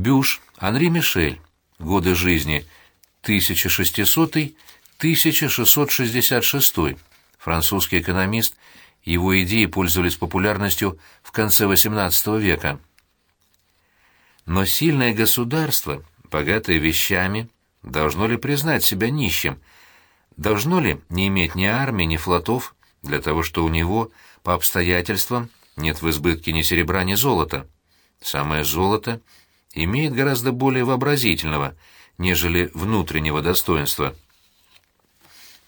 Бюш Анри Мишель. Годы жизни 1600-1666. Французский экономист. Его идеи пользовались популярностью в конце XVIII века. Но сильное государство, богатое вещами, должно ли признать себя нищим? Должно ли не иметь ни армии, ни флотов для того, что у него, по обстоятельствам, нет в избытке ни серебра, ни золота? Самое золото имеет гораздо более вообразительного, нежели внутреннего достоинства.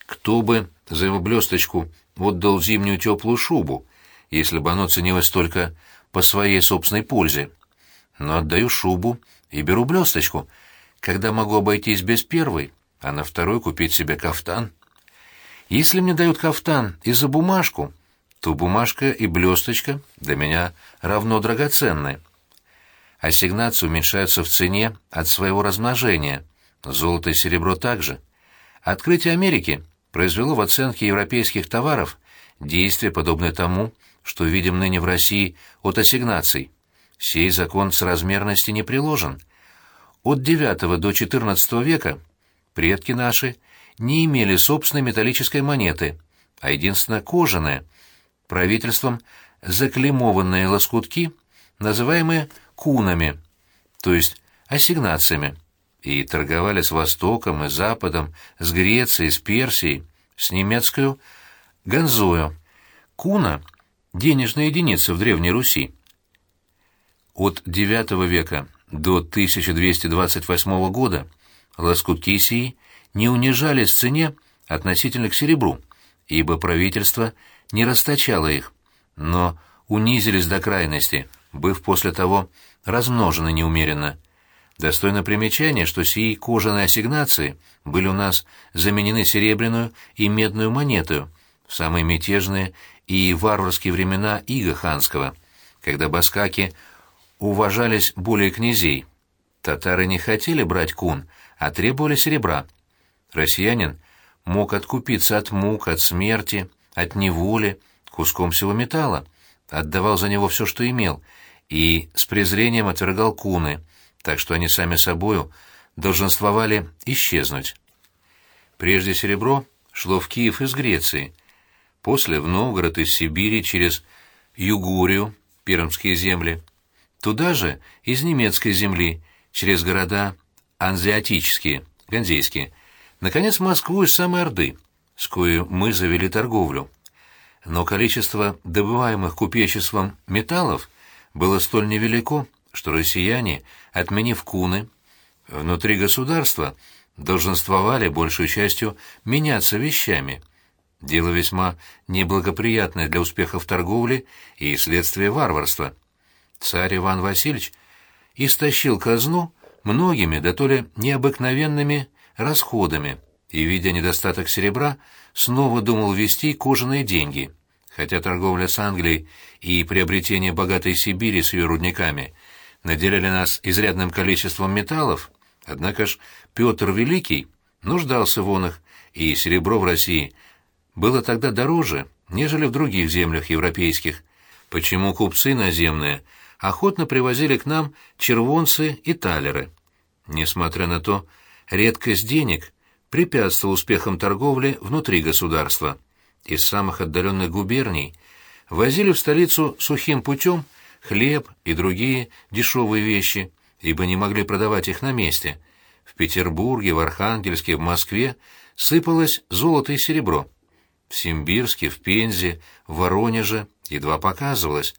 Кто бы за его блесточку отдал зимнюю теплую шубу, если бы оно ценилось только по своей собственной пользе? Но отдаю шубу и беру блесточку, когда могу обойтись без первой, а на второй купить себе кафтан. Если мне дают кафтан и за бумажку, то бумажка и блесточка для меня равно драгоценны ассигнации уменьшаются в цене от своего размножения, золото и серебро также. Открытие Америки произвело в оценке европейских товаров действие, подобное тому, что видим ныне в России от ассигнаций. Сей закон соразмерности не приложен. От IX до XIV века предки наши не имели собственной металлической монеты, а единственно кожаные, правительством заклеймованные лоскутки, называемые кунами, то есть ассигнациями, и торговали с Востоком и Западом, с Грецией, с Персией, с немецкую ганзою. Куна — денежная единица в Древней Руси. От IX века до 1228 года лоскутки сии не унижались в цене относительно к серебру, ибо правительство не расточало их, но унизились до крайности, быв после того размножены неумеренно. Достойно примечания, что сии кожаные ассигнации были у нас заменены серебряную и медную монетою в самые мятежные и варварские времена Иго ханского, когда баскаки уважались более князей. Татары не хотели брать кун, а требовали серебра. Россиянин мог откупиться от мук, от смерти, от неволи, куском всего металла, отдавал за него все, что имел — и с презрением отвергал куны, так что они сами собою долженствовали исчезнуть. Прежде серебро шло в Киев из Греции, после в Новгород из Сибири через Югурию, пермские земли, туда же из немецкой земли, через города анзиатические, ганзейские, наконец Москву из самой Орды, с кою мы завели торговлю. Но количество добываемых купечеством металлов было столь невелико, что россияне, отменив куны, внутри государства долженствовали большей частью меняться вещами. Дело весьма неблагоприятное для успехов торговли и следствие варварства. Царь Иван Васильевич истощил казну многими, да то ли необыкновенными расходами, и, видя недостаток серебра, снова думал ввести кожаные деньги — хотя торговля с Англией и приобретение богатой Сибири с ее рудниками наделяли нас изрядным количеством металлов, однако ж Петр Великий нуждался в их, и серебро в России было тогда дороже, нежели в других землях европейских, почему купцы наземные охотно привозили к нам червонцы и талеры. Несмотря на то, редкость денег препятствовала успехам торговли внутри государства из самых отдаленных губерний возили в столицу сухим путем хлеб и другие дешевые вещи, ибо не могли продавать их на месте. В Петербурге, в Архангельске, в Москве сыпалось золото и серебро. В Симбирске, в Пензе, в Воронеже едва показывалось.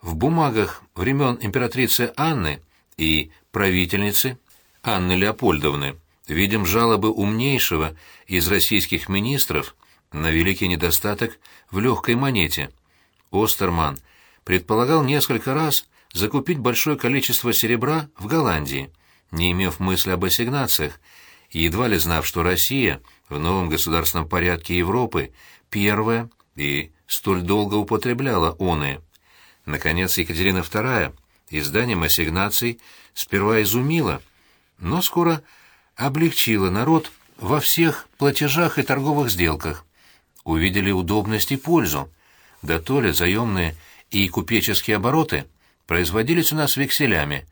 В бумагах времен императрицы Анны и правительницы Анны Леопольдовны видим жалобы умнейшего из российских министров на великий недостаток в легкой монете. Остерман предполагал несколько раз закупить большое количество серебра в Голландии, не имев мысли об ассигнациях, едва ли знав, что Россия в новом государственном порядке Европы первая и столь долго употребляла оные. Наконец, Екатерина II изданием ассигнаций сперва изумила, но скоро облегчила народ во всех платежах и торговых сделках увидели удобность и пользу. Да то ли заемные и купеческие обороты производились у нас векселями.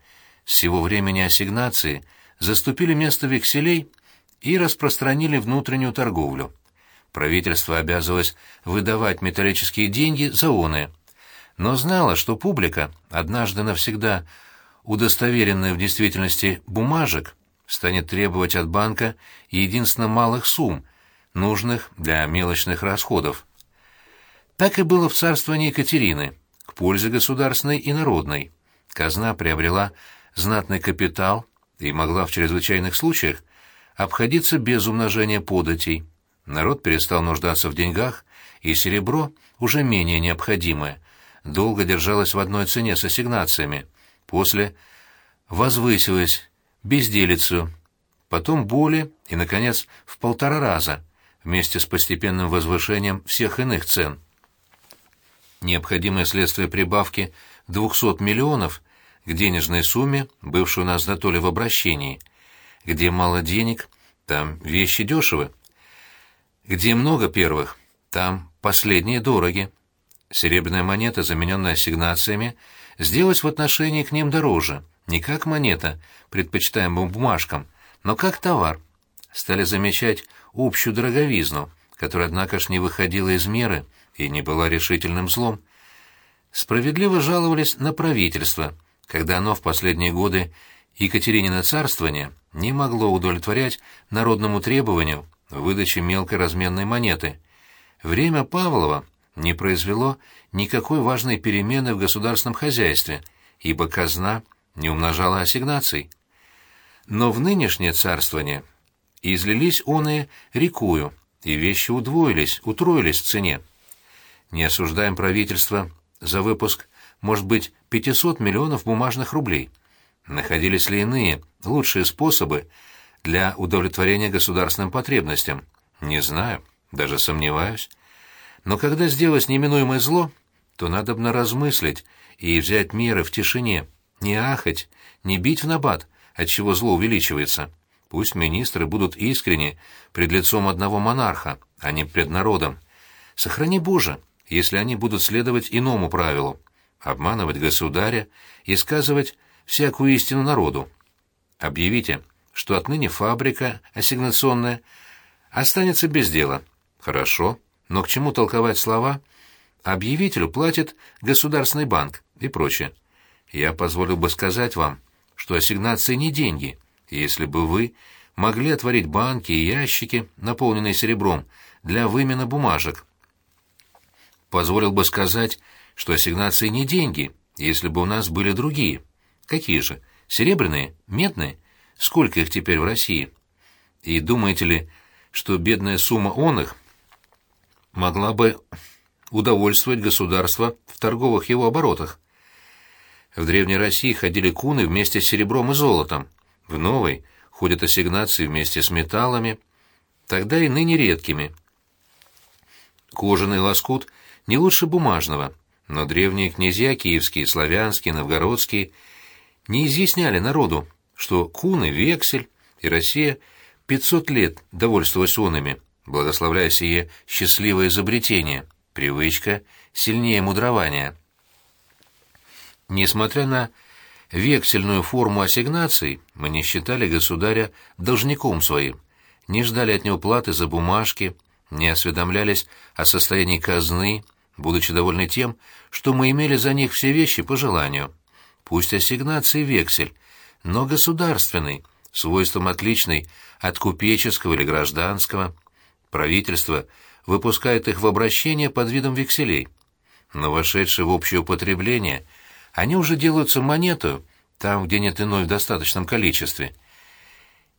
с сего времени ассигнации заступили место векселей и распространили внутреннюю торговлю. Правительство обязывалось выдавать металлические деньги за оные, но знало, что публика, однажды навсегда удостоверенная в действительности бумажек, станет требовать от банка единственно малых сумм, нужных для мелочных расходов. Так и было в царствовании Екатерины, к пользе государственной и народной. Казна приобрела знатный капитал и могла в чрезвычайных случаях обходиться без умножения податей. Народ перестал нуждаться в деньгах, и серебро, уже менее необходимое, долго держалось в одной цене с ассигнациями, после возвысилось безделицу, потом более и, наконец, в полтора раза, вместе с постепенным возвышением всех иных цен. Необходимое следствие прибавки 200 миллионов к денежной сумме, бывшей у нас до то ли в обращении. Где мало денег, там вещи дешевы. Где много первых, там последние дороги. Серебряная монета, замененная ассигнациями, сделалась в отношении к ним дороже, не как монета, предпочитаемым бумажкам, но как товар. Стали замечать общую дороговизну, которая, однако ж, не выходила из меры и не была решительным злом. Справедливо жаловались на правительство, когда оно в последние годы Екатеринина царствования не могло удовлетворять народному требованию выдачи мелкой разменной монеты. Время Павлова не произвело никакой важной перемены в государственном хозяйстве, ибо казна не умножала ассигнаций. Но в нынешнее царствование излились оные рекую, и вещи удвоились, утроились в цене. Не осуждаем правительство за выпуск, может быть, 500 миллионов бумажных рублей. Находились ли иные, лучшие способы для удовлетворения государственным потребностям? Не знаю, даже сомневаюсь. Но когда сделалось неминуемое зло, то надо бы размыслить и взять меры в тишине, не ахать, не бить в набат, отчего зло увеличивается. Пусть министры будут искренни пред лицом одного монарха, а не пред народом. Сохрани Боже, если они будут следовать иному правилу — обманывать государя и сказывать всякую истину народу. Объявите, что отныне фабрика ассигнационная останется без дела. Хорошо, но к чему толковать слова «объявителю платит Государственный банк» и прочее? Я позволил бы сказать вам, что ассигнации не деньги, если бы вы могли отворить банки и ящики, наполненные серебром, для вымена бумажек. Позволил бы сказать, что ассигнации не деньги, если бы у нас были другие. Какие же? Серебряные? Медные? Сколько их теперь в России? И думаете ли, что бедная сумма он их могла бы удовольствовать государство в торговых его оборотах? В Древней России ходили куны вместе с серебром и золотом. В новой ходят ассигнации вместе с металлами, тогда и ныне редкими. Кожаный лоскут не лучше бумажного, но древние князья киевские, славянские, новгородские не изъясняли народу, что куны, вексель и Россия пятьсот лет довольствовались онами, благословляя сие счастливое изобретение, привычка сильнее мудрования. Несмотря на вексельную форму ассигнаций, мы не считали государя должником своим, не ждали от него платы за бумажки, не осведомлялись о состоянии казны, будучи довольны тем, что мы имели за них все вещи по желанию. Пусть ассигнации вексель, но государственный, свойством отличный от купеческого или гражданского. Правительство выпускает их в обращение под видом векселей. Но вошедшие в общее употребление – они уже делаются монету, там, где нет иной в достаточном количестве.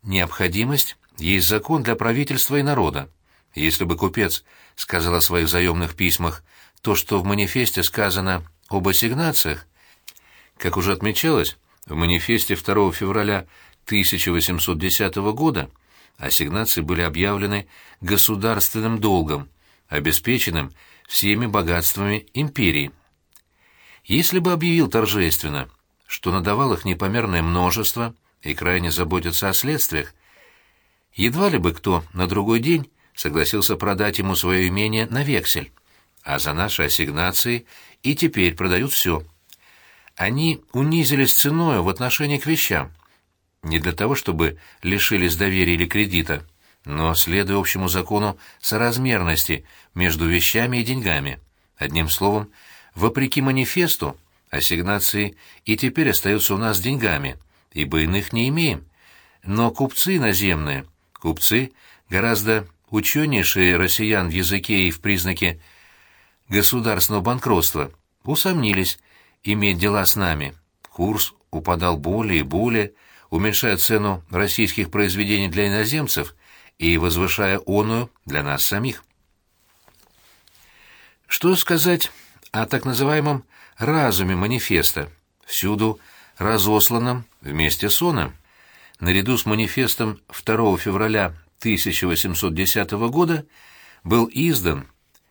Необходимость есть закон для правительства и народа. Если бы купец сказал о своих заемных письмах то, что в манифесте сказано об ассигнациях, как уже отмечалось, в манифесте 2 февраля 1810 года ассигнации были объявлены государственным долгом, обеспеченным всеми богатствами империи. Если бы объявил торжественно, что надавал их непомерное множество и крайне заботится о следствиях, едва ли бы кто на другой день согласился продать ему свое имение на вексель, а за наши ассигнации и теперь продают все. Они унизились ценой в отношении к вещам. Не для того, чтобы лишились доверия или кредита, но следуя общему закону соразмерности между вещами и деньгами. Одним словом, вопреки манифесту, ассигнации и теперь остаются у нас деньгами, ибо иных не имеем. Но купцы наземные, купцы, гораздо ученейшие россиян в языке и в признаке государственного банкротства, усомнились иметь дела с нами. Курс упадал более и более, уменьшая цену российских произведений для иноземцев и возвышая оную для нас самих. Что сказать о так называемом «разуме манифеста», всюду разосланном вместе с оном? Наряду с манифестом 2 февраля 1810 года был издан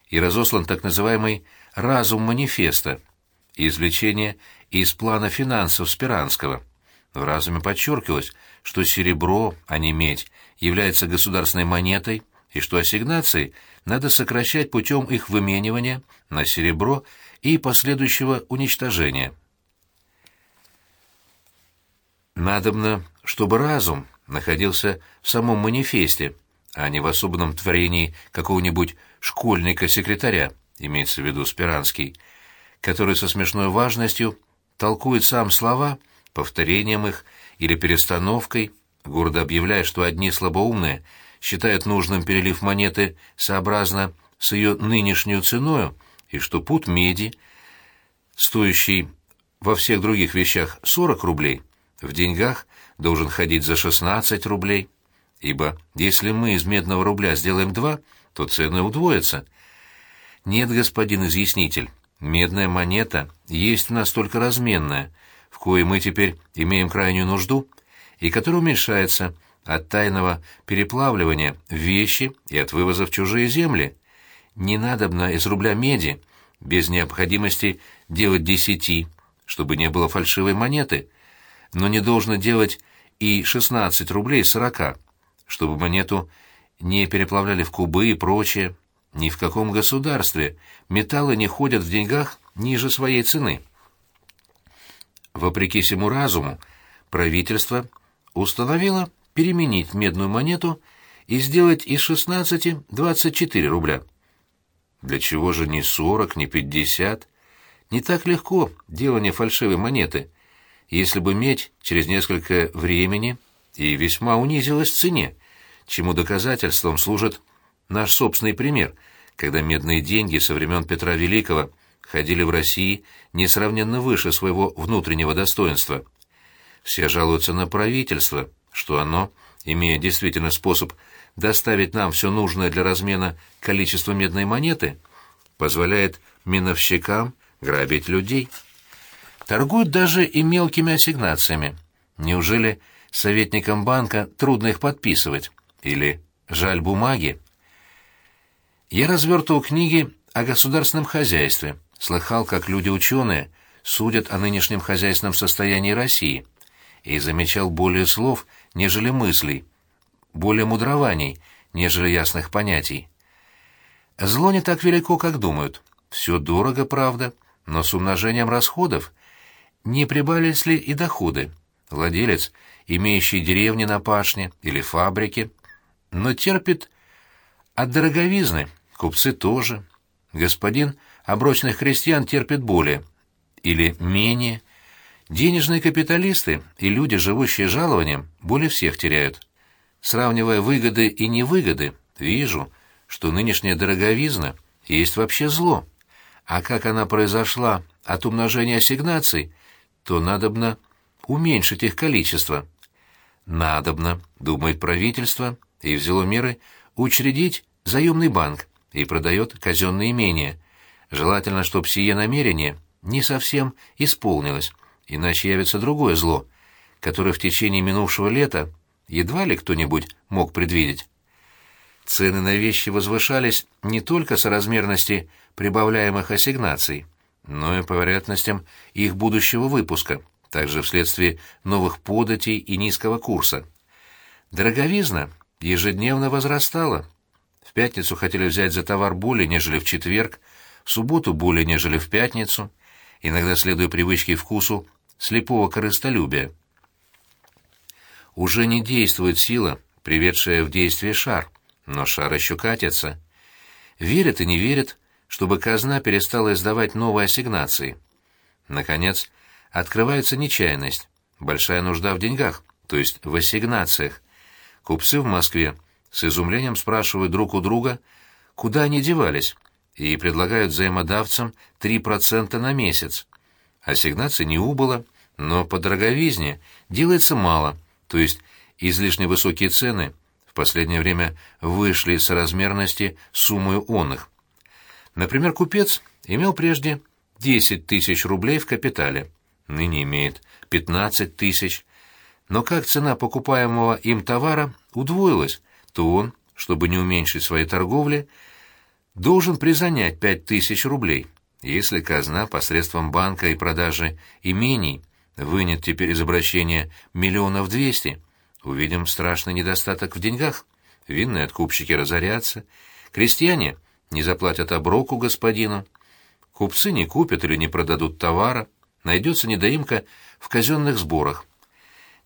и разослан так называемый «разум манифеста», извлечение из плана финансов Спиранского. В разуме подчеркивалось, что серебро, а не медь, является государственной монетой, и что ассигнации надо сокращать путем их выменивания на серебро и последующего уничтожения. Надобно, чтобы разум находился в самом манифесте, а не в особенном творении какого-нибудь школьника-секретаря, имеется в виду Спиранский, который со смешной важностью толкует сам слова, повторением их или перестановкой, гордо объявляя, что одни слабоумные считают нужным перелив монеты сообразно с ее нынешнюю ценою, и что пут меди, стоящий во всех других вещах 40 рублей, в деньгах должен ходить за 16 рублей, ибо если мы из медного рубля сделаем два, то цены удвоятся. Нет, господин изъяснитель, медная монета есть у нас только разменная, в кое мы теперь имеем крайнюю нужду, и которая уменьшается от тайного переплавливания вещи и от вывоза в чужие земли. Не надобно из рубля меди, без необходимости делать десяти, чтобы не было фальшивой монеты, но не должно делать и 16 рублей 40, чтобы монету не переплавляли в кубы и прочее. Ни в каком государстве металлы не ходят в деньгах ниже своей цены. Вопреки всему разуму, правительство установило переменить медную монету и сделать из 16 24 рубля. Для чего же не 40, не 50? Не так легко делание фальшивой монеты, если бы медь через несколько времени и весьма унизилась в цене, чему доказательством служит наш собственный пример, когда медные деньги со времен Петра Великого ходили в России несравненно выше своего внутреннего достоинства. Все жалуются на правительство, что оно, имея действительно способ доставить нам все нужное для размена количество медной монеты, позволяет миновщикам грабить людей. Торгуют даже и мелкими ассигнациями. Неужели советникам банка трудно их подписывать? Или жаль бумаги? Я развертывал книги о государственном хозяйстве, слыхал, как люди-ученые судят о нынешнем хозяйственном состоянии России, и замечал более слов, нежели мыслей, более мудрований, нежели ясных понятий. Зло не так велико, как думают. Все дорого, правда, но с умножением расходов не прибавились ли и доходы. Владелец, имеющий деревни на пашне или фабрики, но терпит от дороговизны, купцы тоже. Господин оброчных крестьян терпит более или менее. Денежные капиталисты и люди, живущие жалованием, более всех теряют. Сравнивая выгоды и невыгоды, вижу, что нынешняя дороговизна есть вообще зло. А как она произошла от умножения ассигнаций, то надобно уменьшить их количество. Надобно, думает правительство, и взяло меры учредить заемный банк и продает казенные имения. Желательно, чтобы сие намерение не совсем исполнилось, иначе явится другое зло, которое в течение минувшего лета едва ли кто-нибудь мог предвидеть. Цены на вещи возвышались не только соразмерности прибавляемых ассигнаций, но и по вероятностям их будущего выпуска, также вследствие новых податей и низкого курса. Дороговизна ежедневно возрастала. В пятницу хотели взять за товар более, нежели в четверг, в субботу более, нежели в пятницу. иногда следуя привычке и вкусу слепого корыстолюбия. Уже не действует сила, приведшая в действие шар, но шар еще катится. Верят и не верят, чтобы казна перестала издавать новые ассигнации. Наконец, открывается нечаянность, большая нужда в деньгах, то есть в ассигнациях. Купцы в Москве с изумлением спрашивают друг у друга, куда они девались, и предлагают взаимодавцам 3% на месяц. Ассигнаций не убыло, но по дороговизне делается мало, то есть излишне высокие цены в последнее время вышли из соразмерности с суммой онных. Например, купец имел прежде 10 тысяч рублей в капитале, ныне имеет 15 тысяч, но как цена покупаемого им товара удвоилась, то он, чтобы не уменьшить своей торговли, должен призанять 5 тысяч рублей. Если казна посредством банка и продажи имений вынет теперь из обращения миллионов двести, увидим страшный недостаток в деньгах. Винные откупщики разорятся, крестьяне не заплатят оброку господину, купцы не купят или не продадут товара, найдется недоимка в казенных сборах.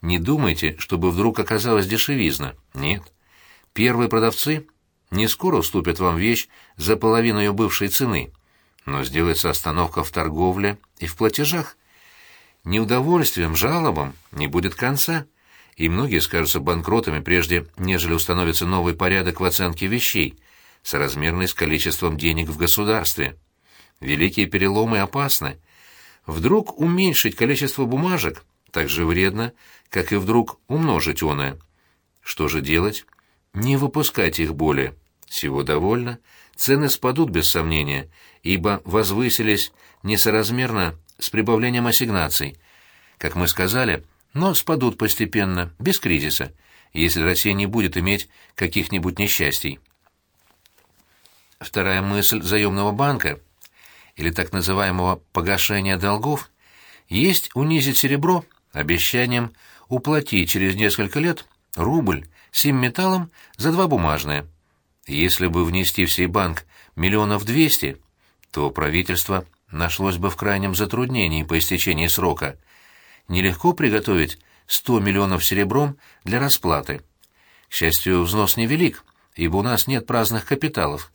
Не думайте, чтобы вдруг оказалась дешевизна. Нет. Первые продавцы не скоро уступят вам вещь за половину ее бывшей цены, но сделается остановка в торговле и в платежах. Неудовольствием, жалобам не будет конца, и многие скажутся банкротами прежде, нежели установится новый порядок в оценке вещей, соразмерный с количеством денег в государстве. Великие переломы опасны. Вдруг уменьшить количество бумажек так же вредно, как и вдруг умножить оное. Что же делать? Не выпускать их более. Всего довольно. Цены спадут без сомнения, ибо возвысились несоразмерно с прибавлением ассигнаций. Как мы сказали, но спадут постепенно, без кризиса, если Россия не будет иметь каких-нибудь несчастий. Вторая мысль заемного банка, или так называемого погашения долгов, есть унизить серебро обещанием уплатить через несколько лет рубль сим металлом за два бумажные. Если бы внести в сей банк миллионов двести, то правительство нашлось бы в крайнем затруднении по истечении срока. Нелегко приготовить сто миллионов серебром для расплаты. К счастью, взнос невелик, ибо у нас нет праздных капиталов.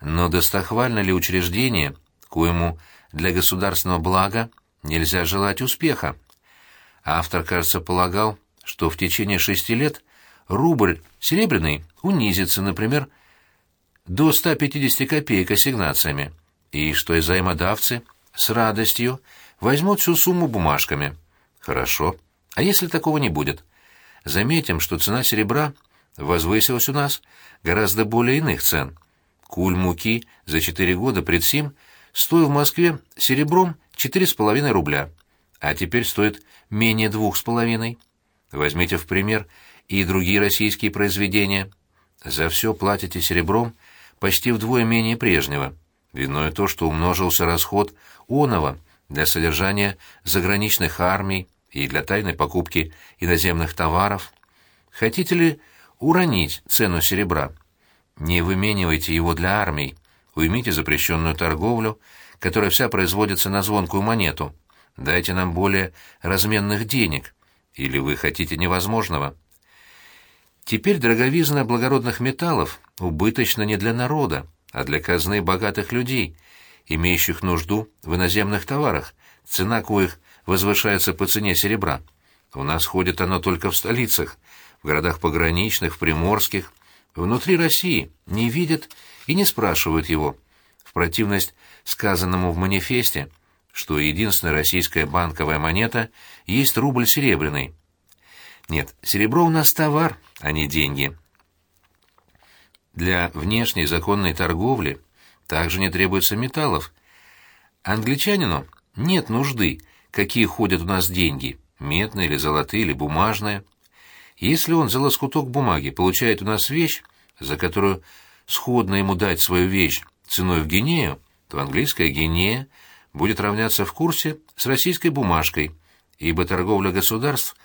Но достохвально ли учреждение, коему для государственного блага нельзя желать успеха? Автор, кажется, полагал, что в течение шести лет рубль серебряный унизится, например, до 150 копеек ассигнациями, и что и займодавцы с радостью возьмут всю сумму бумажками. Хорошо. А если такого не будет? Заметим, что цена серебра возвысилась у нас гораздо более иных цен. Куль муки за четыре года пред сим стоил в Москве серебром четыре с половиной рубля а теперь стоит менее двух с половиной. Возьмите в пример и другие российские произведения. За все платите серебром почти вдвое менее прежнего. Виной то, что умножился расход оного для содержания заграничных армий и для тайной покупки иноземных товаров. Хотите ли уронить цену серебра? Не выменивайте его для армий, уймите запрещенную торговлю, которая вся производится на звонкую монету, Дайте нам более разменных денег, или вы хотите невозможного. Теперь дороговизна благородных металлов убыточна не для народа, а для казны богатых людей, имеющих нужду в иноземных товарах, цена коих возвышается по цене серебра. У нас ходит оно только в столицах, в городах пограничных, в приморских. Внутри России не видят и не спрашивают его. В противность сказанному в манифесте, что единственная российская банковая монета есть рубль серебряный. Нет, серебро у нас товар, а не деньги. Для внешней законной торговли также не требуется металлов. Англичанину нет нужды, какие ходят у нас деньги, медные или золотые или бумажные. Если он за лоскуток бумаги получает у нас вещь, за которую сходно ему дать свою вещь ценой в гинею, то английская гинея будет равняться в курсе с российской бумажкой, ибо торговля государств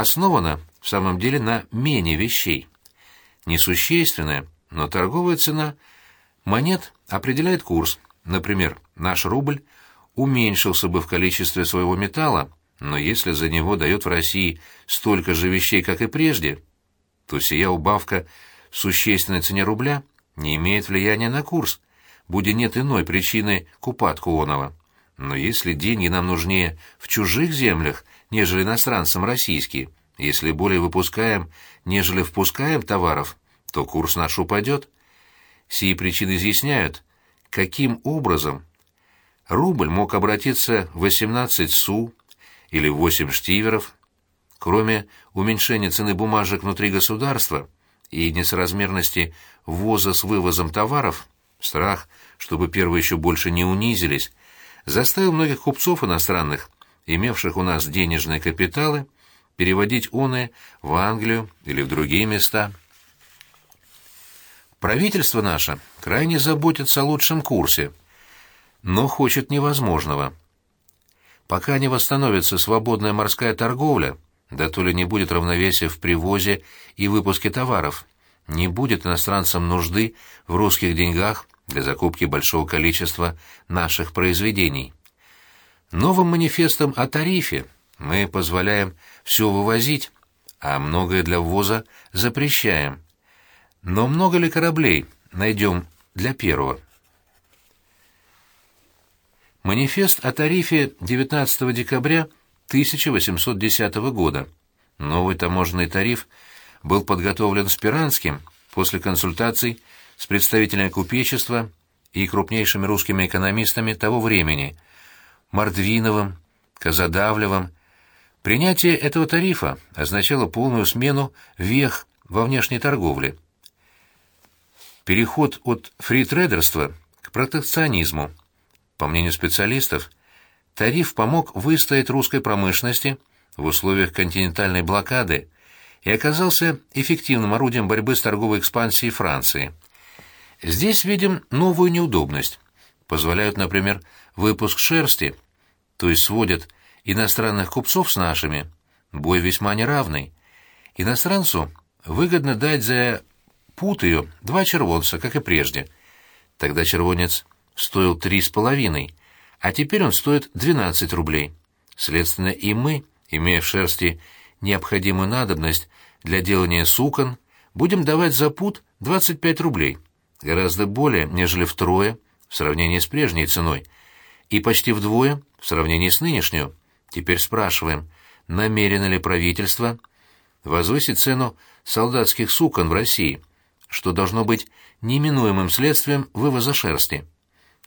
основана в самом деле на мене вещей. Несущественная, но торговая цена монет определяет курс. Например, наш рубль уменьшился бы в количестве своего металла, но если за него дают в России столько же вещей, как и прежде, то сия убавка в существенной цене рубля не имеет влияния на курс, будь нет иной причины к упадку оного. Но если деньги нам нужнее в чужих землях, нежели иностранцам российские, если более выпускаем, нежели впускаем товаров, то курс наш упадет. Сии причины изъясняют, каким образом рубль мог обратиться в 18 су или 8 штиверов. Кроме уменьшения цены бумажек внутри государства и несоразмерности ввоза с вывозом товаров, страх, чтобы первые еще больше не унизились, заставил многих купцов иностранных, имевших у нас денежные капиталы, переводить оны в Англию или в другие места. Правительство наше крайне заботится о лучшем курсе, но хочет невозможного. Пока не восстановится свободная морская торговля, да то ли не будет равновесия в привозе и выпуске товаров, не будет иностранцам нужды в русских деньгах для закупки большого количества наших произведений. Новым манифестом о тарифе мы позволяем все вывозить, а многое для ввоза запрещаем. Но много ли кораблей найдем для первого? Манифест о тарифе 19 декабря 1810 года. Новый таможенный тариф был подготовлен Спиранским после консультаций с представителями купечества и крупнейшими русскими экономистами того времени – Мордвиновым, Казадавлевым. Принятие этого тарифа означало полную смену вех во внешней торговле. Переход от фритрейдерства к протекционизму. По мнению специалистов, тариф помог выстоять русской промышленности в условиях континентальной блокады и оказался эффективным орудием борьбы с торговой экспансией Франции – Здесь видим новую неудобность. Позволяют, например, выпуск шерсти, то есть сводят иностранных купцов с нашими. Бой весьма неравный. Иностранцу выгодно дать за пут ее два червонца, как и прежде. Тогда червонец стоил три с половиной, а теперь он стоит двенадцать рублей. Следственно, и мы, имея в шерсти необходимую надобность для делания сукон, будем давать за пут двадцать пять рублей гораздо более, нежели втрое в сравнении с прежней ценой, и почти вдвое в сравнении с нынешней. Теперь спрашиваем, намерено ли правительство возвысить цену солдатских сукон в России, что должно быть неминуемым следствием вывоза шерсти.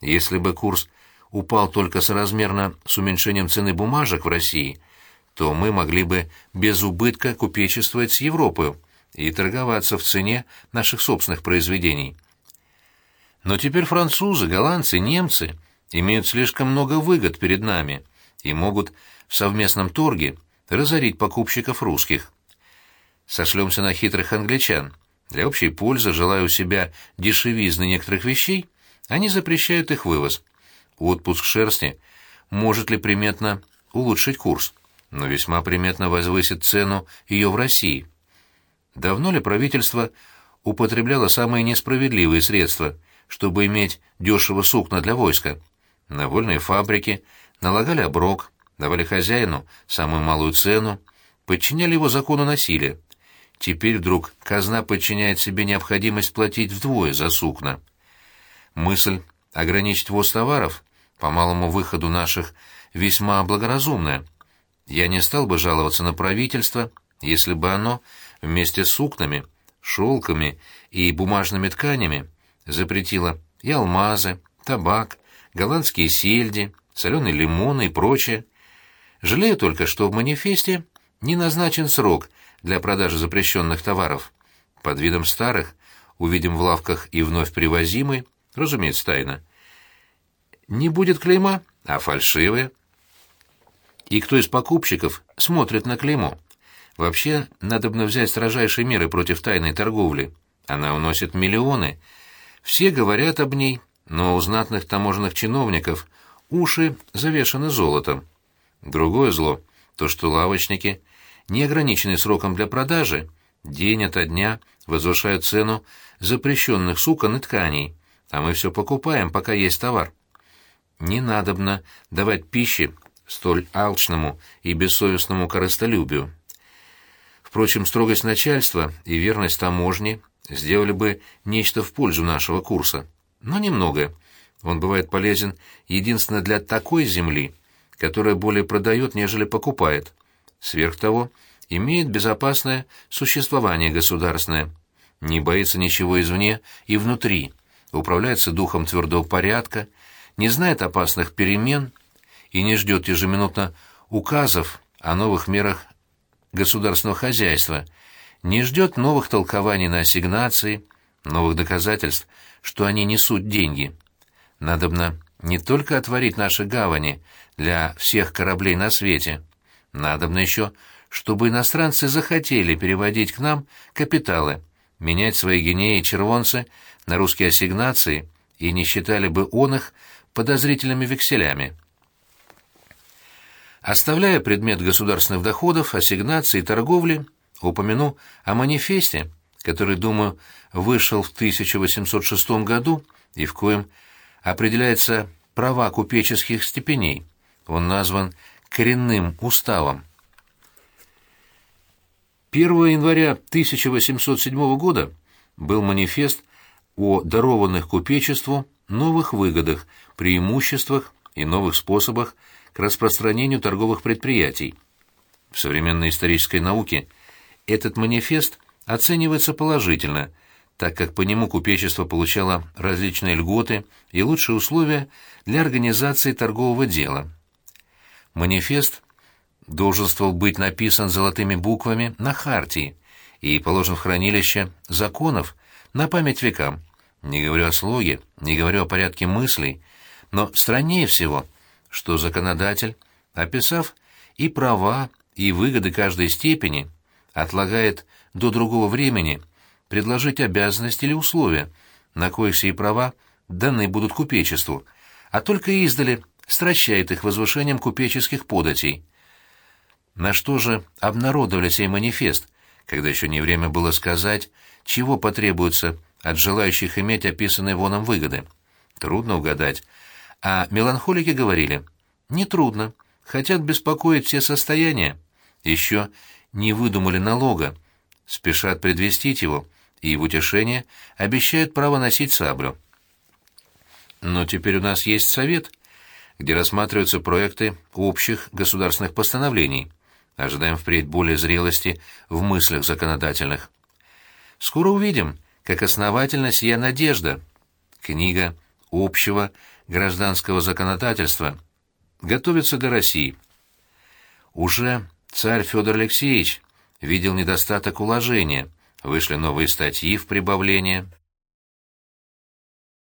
Если бы курс упал только соразмерно с уменьшением цены бумажек в России, то мы могли бы без убытка купечествовать с Европой и торговаться в цене наших собственных произведений. Но теперь французы, голландцы, немцы имеют слишком много выгод перед нами и могут в совместном торге разорить покупщиков русских. Сошлемся на хитрых англичан. Для общей пользы, желая у себя дешевизны некоторых вещей, они запрещают их вывоз. Отпуск шерсти может ли приметно улучшить курс, но весьма приметно возвысит цену ее в России. Давно ли правительство употребляло самые несправедливые средства – чтобы иметь дешево сукна для войска. На вольные фабрики налагали оброк, давали хозяину самую малую цену, подчиняли его закону насилия. Теперь вдруг казна подчиняет себе необходимость платить вдвое за сукна. Мысль ограничить ввоз товаров по малому выходу наших весьма благоразумная. Я не стал бы жаловаться на правительство, если бы оно вместе с сукнами, шелками и бумажными тканями запретила и алмазы, табак, голландские сельди, соленые лимоны и прочее. Жалею только, что в манифесте не назначен срок для продажи запрещенных товаров. Под видом старых увидим в лавках и вновь привозимые, разумеется, тайно. Не будет клейма, а фальшивые. И кто из покупщиков смотрит на клеймо? Вообще, надо бы взять строжайшие меры против тайной торговли. Она уносит миллионы, все говорят об ней, но у знатных таможенных чиновников уши завешаны золотом. Другое зло — то, что лавочники, не ограниченные сроком для продажи, день ото дня возвышают цену запрещенных сукон и тканей, а мы все покупаем, пока есть товар. не надобно давать пищи столь алчному и бессовестному корыстолюбию. Впрочем, строгость начальства и верность таможни сделали бы нечто в пользу нашего курса. Но немного. Он бывает полезен единственно для такой земли, которая более продает, нежели покупает. Сверх того, имеет безопасное существование государственное, не боится ничего извне и внутри, управляется духом твердого порядка, не знает опасных перемен и не ждет ежеминутно указов о новых мерах государственного хозяйства, не ждет новых толкований на ассигнации, новых доказательств, что они несут деньги. Надобно не только отворить наши гавани для всех кораблей на свете, надобно еще, чтобы иностранцы захотели переводить к нам капиталы, менять свои гинеи и червонцы на русские ассигнации и не считали бы он их подозрительными векселями. Оставляя предмет государственных доходов, ассигнаций и торговли, упомяну о манифесте, который, думаю, вышел в 1806 году и в коем определяются права купеческих степеней. Он назван «коренным уставом». 1 января 1807 года был манифест о дарованных купечеству новых выгодах, преимуществах и новых способах к распространению торговых предприятий. В современной исторической науке этот манифест оценивается положительно, так как по нему купечество получало различные льготы и лучшие условия для организации торгового дела. Манифест долженствовал быть написан золотыми буквами на хартии и положен в хранилище законов на память векам. Не говорю о слоге, не говорю о порядке мыслей, но страннее всего — что законодатель, описав и права, и выгоды каждой степени, отлагает до другого времени предложить обязанности или условия, на коих сии права даны будут купечеству, а только издали стращает их возвышением купеческих податей. На что же обнародовали сей манифест, когда еще не время было сказать, чего потребуется от желающих иметь описанные воном выгоды? Трудно угадать, а меланхолики говорили, нетрудно, хотят беспокоить все состояния. Еще не выдумали налога, спешат предвестить его, и в утешение обещают право носить саблю. Но теперь у нас есть совет, где рассматриваются проекты общих государственных постановлений. Ожидаем впредь более зрелости в мыслях законодательных. Скоро увидим, как основательна сия надежда. Книга общего гражданского законодательства готовится до России. Уже царь Федор Алексеевич видел недостаток уложения, вышли новые статьи в прибавление –